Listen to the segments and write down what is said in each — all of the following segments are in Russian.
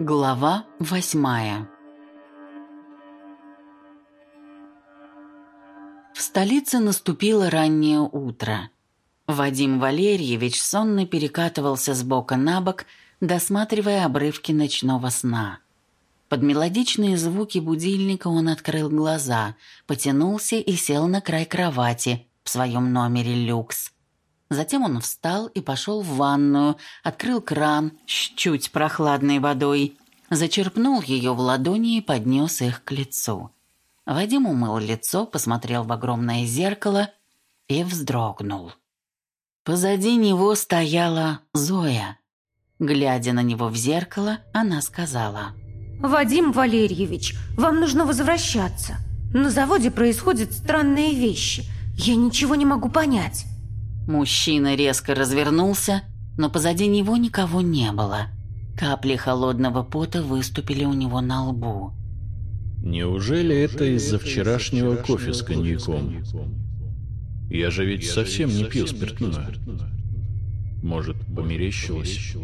Глава восьмая В столице наступило раннее утро. Вадим Валерьевич сонно перекатывался с бока на бок, досматривая обрывки ночного сна. Под мелодичные звуки будильника он открыл глаза, потянулся и сел на край кровати в своем номере люкс. Затем он встал и пошел в ванную, открыл кран с чуть прохладной водой, зачерпнул ее в ладони и поднес их к лицу. Вадим умыл лицо, посмотрел в огромное зеркало и вздрогнул. Позади него стояла Зоя. Глядя на него в зеркало, она сказала. «Вадим Валерьевич, вам нужно возвращаться. На заводе происходят странные вещи. Я ничего не могу понять». Мужчина резко развернулся, но позади него никого не было. Капли холодного пота выступили у него на лбу. Неужели это из-за вчерашнего кофе с коньяком? Я же ведь совсем не пил спиртное. Может, померещилось?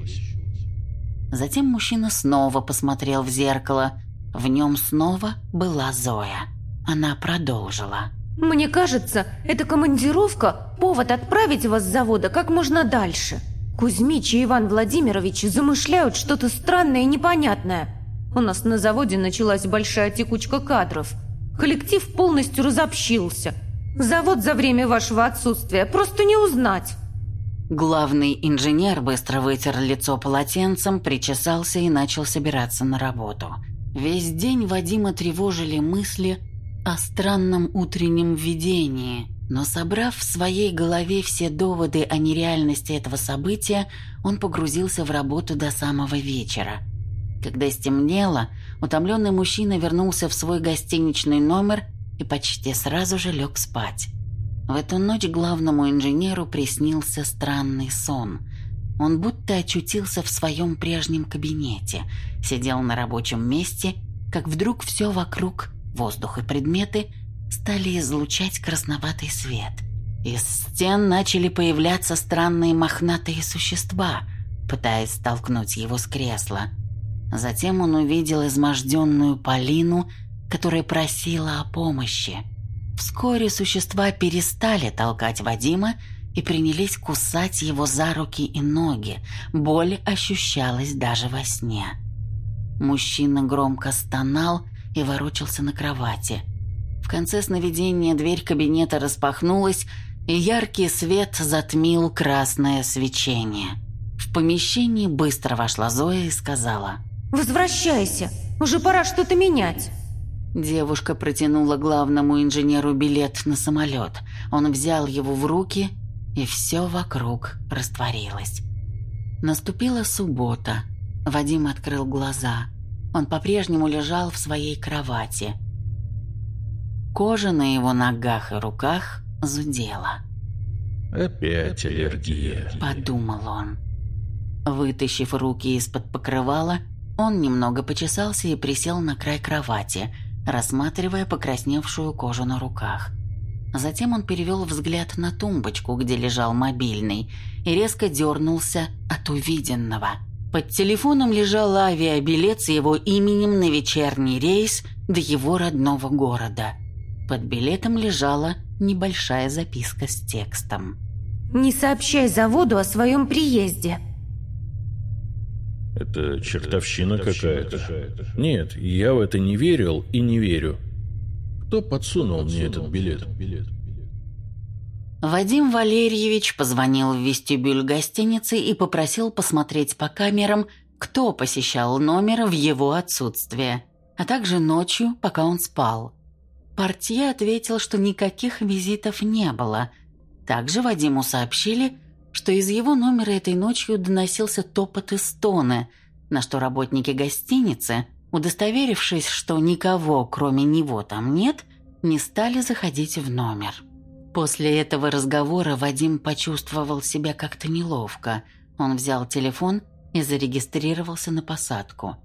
Затем мужчина снова посмотрел в зеркало. В нем снова была Зоя. Она продолжила. «Мне кажется, эта командировка – повод отправить вас с завода как можно дальше. Кузьмич и Иван Владимирович замышляют что-то странное и непонятное. У нас на заводе началась большая текучка кадров. Коллектив полностью разобщился. Завод за время вашего отсутствия просто не узнать». Главный инженер быстро вытер лицо полотенцем, причесался и начал собираться на работу. Весь день Вадима тревожили мысли о странном утреннем видении, но собрав в своей голове все доводы о нереальности этого события, он погрузился в работу до самого вечера. Когда стемнело, утомленный мужчина вернулся в свой гостиничный номер и почти сразу же лег спать. В эту ночь главному инженеру приснился странный сон. Он будто очутился в своем прежнем кабинете, сидел на рабочем месте, как вдруг все вокруг Воздух и предметы стали излучать красноватый свет. Из стен начали появляться странные мохнатые существа, пытаясь столкнуть его с кресла. Затем он увидел изможденную Полину, которая просила о помощи. Вскоре существа перестали толкать Вадима и принялись кусать его за руки и ноги. Боль ощущалась даже во сне. Мужчина громко стонал и ворочался на кровати. В конце сновидения дверь кабинета распахнулась, и яркий свет затмил красное свечение. В помещении быстро вошла Зоя и сказала «Возвращайся, уже пора что-то менять». Девушка протянула главному инженеру билет на самолет. Он взял его в руки, и все вокруг растворилось. Наступила суббота. Вадим открыл глаза. Он по-прежнему лежал в своей кровати. Кожа на его ногах и руках зудела. «Опять аллергия», — подумал он. Вытащив руки из-под покрывала, он немного почесался и присел на край кровати, рассматривая покрасневшую кожу на руках. Затем он перевел взгляд на тумбочку, где лежал мобильный, и резко дернулся от увиденного. Под телефоном лежал авиабилет с его именем на вечерний рейс до его родного города. Под билетом лежала небольшая записка с текстом. «Не сообщай заводу о своем приезде». Это чертовщина какая-то. Нет, я в это не верил и не верю. Кто подсунул мне этот билет? Вадим Валерьевич позвонил в вестибюль гостиницы и попросил посмотреть по камерам, кто посещал номер в его отсутствие, а также ночью, пока он спал. Портье ответил, что никаких визитов не было. Также Вадиму сообщили, что из его номера этой ночью доносился топот и стоны, на что работники гостиницы, удостоверившись, что никого кроме него там нет, не стали заходить в номер. После этого разговора Вадим почувствовал себя как-то неловко. Он взял телефон и зарегистрировался на посадку.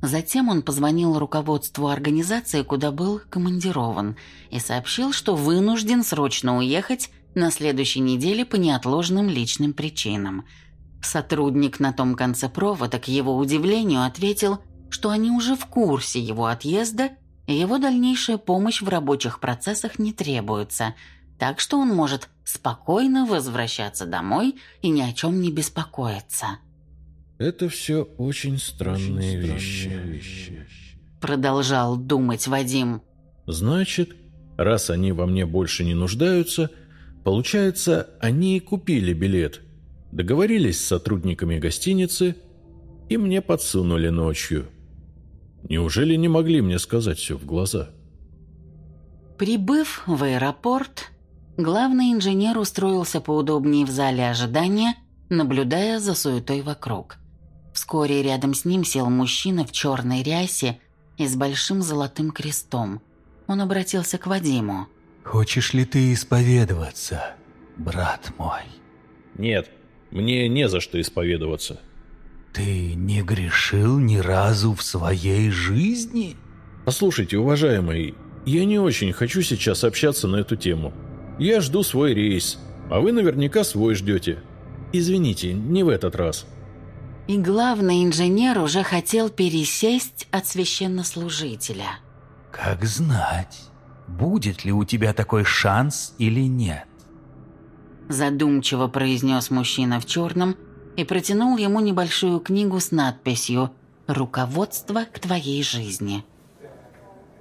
Затем он позвонил руководству организации, куда был командирован, и сообщил, что вынужден срочно уехать на следующей неделе по неотложным личным причинам. Сотрудник на том конце провода, к его удивлению, ответил, что они уже в курсе его отъезда, и его дальнейшая помощь в рабочих процессах не требуется, так что он может спокойно возвращаться домой и ни о чем не беспокоиться. «Это все очень странные, очень странные вещи. вещи», — продолжал думать Вадим. «Значит, раз они во мне больше не нуждаются, получается, они и купили билет, договорились с сотрудниками гостиницы и мне подсунули ночью». Неужели не могли мне сказать все в глаза? Прибыв в аэропорт, главный инженер устроился поудобнее в зале ожидания, наблюдая за суетой вокруг. Вскоре рядом с ним сел мужчина в черной рясе и с большим золотым крестом. Он обратился к Вадиму. «Хочешь ли ты исповедоваться, брат мой?» «Нет, мне не за что исповедоваться. Ты не грешил ни разу в своей жизни? Послушайте, уважаемый, я не очень хочу сейчас общаться на эту тему. Я жду свой рейс, а вы наверняка свой ждете. Извините, не в этот раз. И главный инженер уже хотел пересесть от священнослужителя. Как знать, будет ли у тебя такой шанс или нет. Задумчиво произнес мужчина в черном, и протянул ему небольшую книгу с надписью «Руководство к твоей жизни».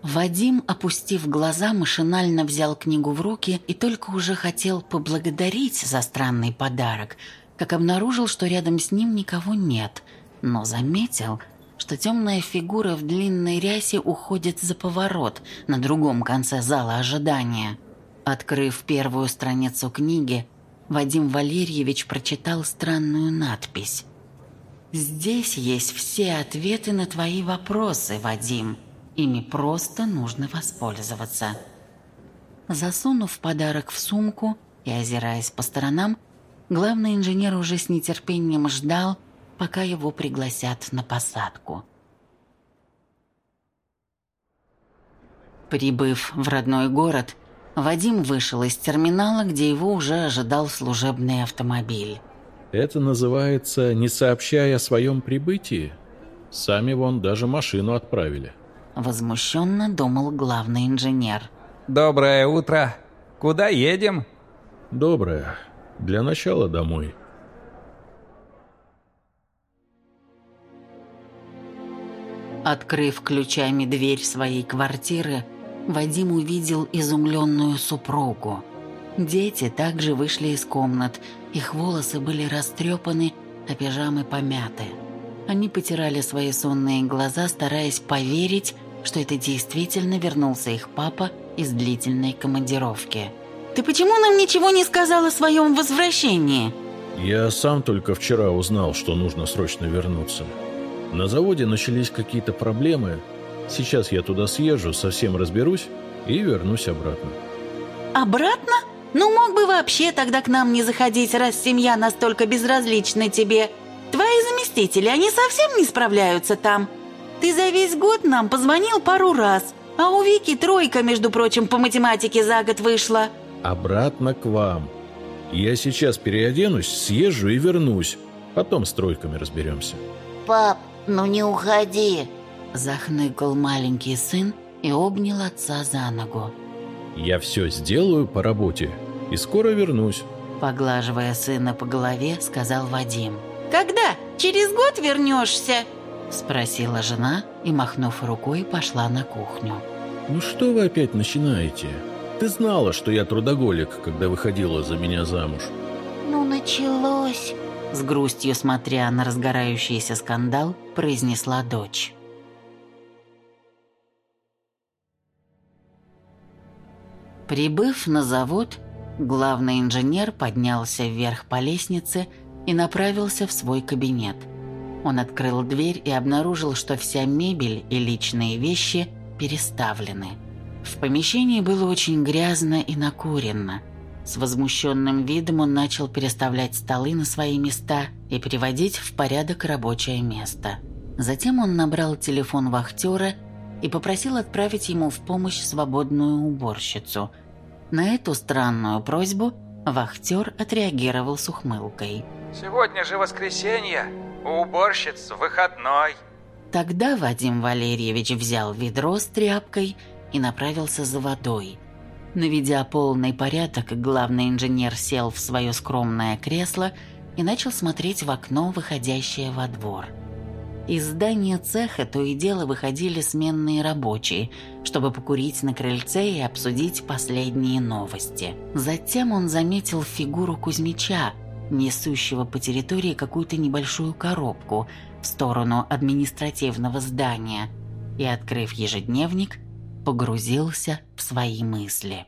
Вадим, опустив глаза, машинально взял книгу в руки и только уже хотел поблагодарить за странный подарок, как обнаружил, что рядом с ним никого нет, но заметил, что темная фигура в длинной рясе уходит за поворот на другом конце зала ожидания. Открыв первую страницу книги, Вадим Валерьевич прочитал странную надпись. «Здесь есть все ответы на твои вопросы, Вадим. Ими просто нужно воспользоваться». Засунув подарок в сумку и озираясь по сторонам, главный инженер уже с нетерпением ждал, пока его пригласят на посадку. Прибыв в родной город, Вадим вышел из терминала, где его уже ожидал служебный автомобиль. «Это называется «не сообщая о своем прибытии»?» Сами вон даже машину отправили. Возмущенно думал главный инженер. «Доброе утро. Куда едем?» «Доброе. Для начала домой». Открыв ключами дверь своей квартиры, Вадим увидел изумленную супругу. Дети также вышли из комнат, их волосы были растрепаны, а пижамы помяты. Они потирали свои сонные глаза, стараясь поверить, что это действительно вернулся их папа из длительной командировки. «Ты почему нам ничего не сказал о своем возвращении?» «Я сам только вчера узнал, что нужно срочно вернуться. На заводе начались какие-то проблемы, Сейчас я туда съезжу, совсем разберусь и вернусь обратно. Обратно? Ну, мог бы вообще тогда к нам не заходить, раз семья настолько безразлична тебе. Твои заместители, они совсем не справляются там. Ты за весь год нам позвонил пару раз, а у Вики тройка, между прочим, по математике за год вышла. Обратно к вам. Я сейчас переоденусь, съезжу и вернусь. Потом с тройками разберемся. Пап, ну не уходи. Захныкал маленький сын и обнял отца за ногу. «Я все сделаю по работе и скоро вернусь», Поглаживая сына по голове, сказал Вадим. «Когда? Через год вернешься?» Спросила жена и, махнув рукой, пошла на кухню. «Ну что вы опять начинаете? Ты знала, что я трудоголик, когда выходила за меня замуж». «Ну, началось!» С грустью смотря на разгорающийся скандал, произнесла дочь. Прибыв на завод, главный инженер поднялся вверх по лестнице и направился в свой кабинет. Он открыл дверь и обнаружил, что вся мебель и личные вещи переставлены. В помещении было очень грязно и накурено. С возмущенным видом он начал переставлять столы на свои места и приводить в порядок рабочее место. Затем он набрал телефон вахтера и попросил отправить ему в помощь свободную уборщицу. На эту странную просьбу вахтер отреагировал с ухмылкой. «Сегодня же воскресенье, у уборщиц выходной». Тогда Вадим Валерьевич взял ведро с тряпкой и направился за водой. Наведя полный порядок, главный инженер сел в свое скромное кресло и начал смотреть в окно, выходящее во двор. Из здания цеха то и дело выходили сменные рабочие, чтобы покурить на крыльце и обсудить последние новости. Затем он заметил фигуру Кузьмича, несущего по территории какую-то небольшую коробку в сторону административного здания, и, открыв ежедневник, погрузился в свои мысли.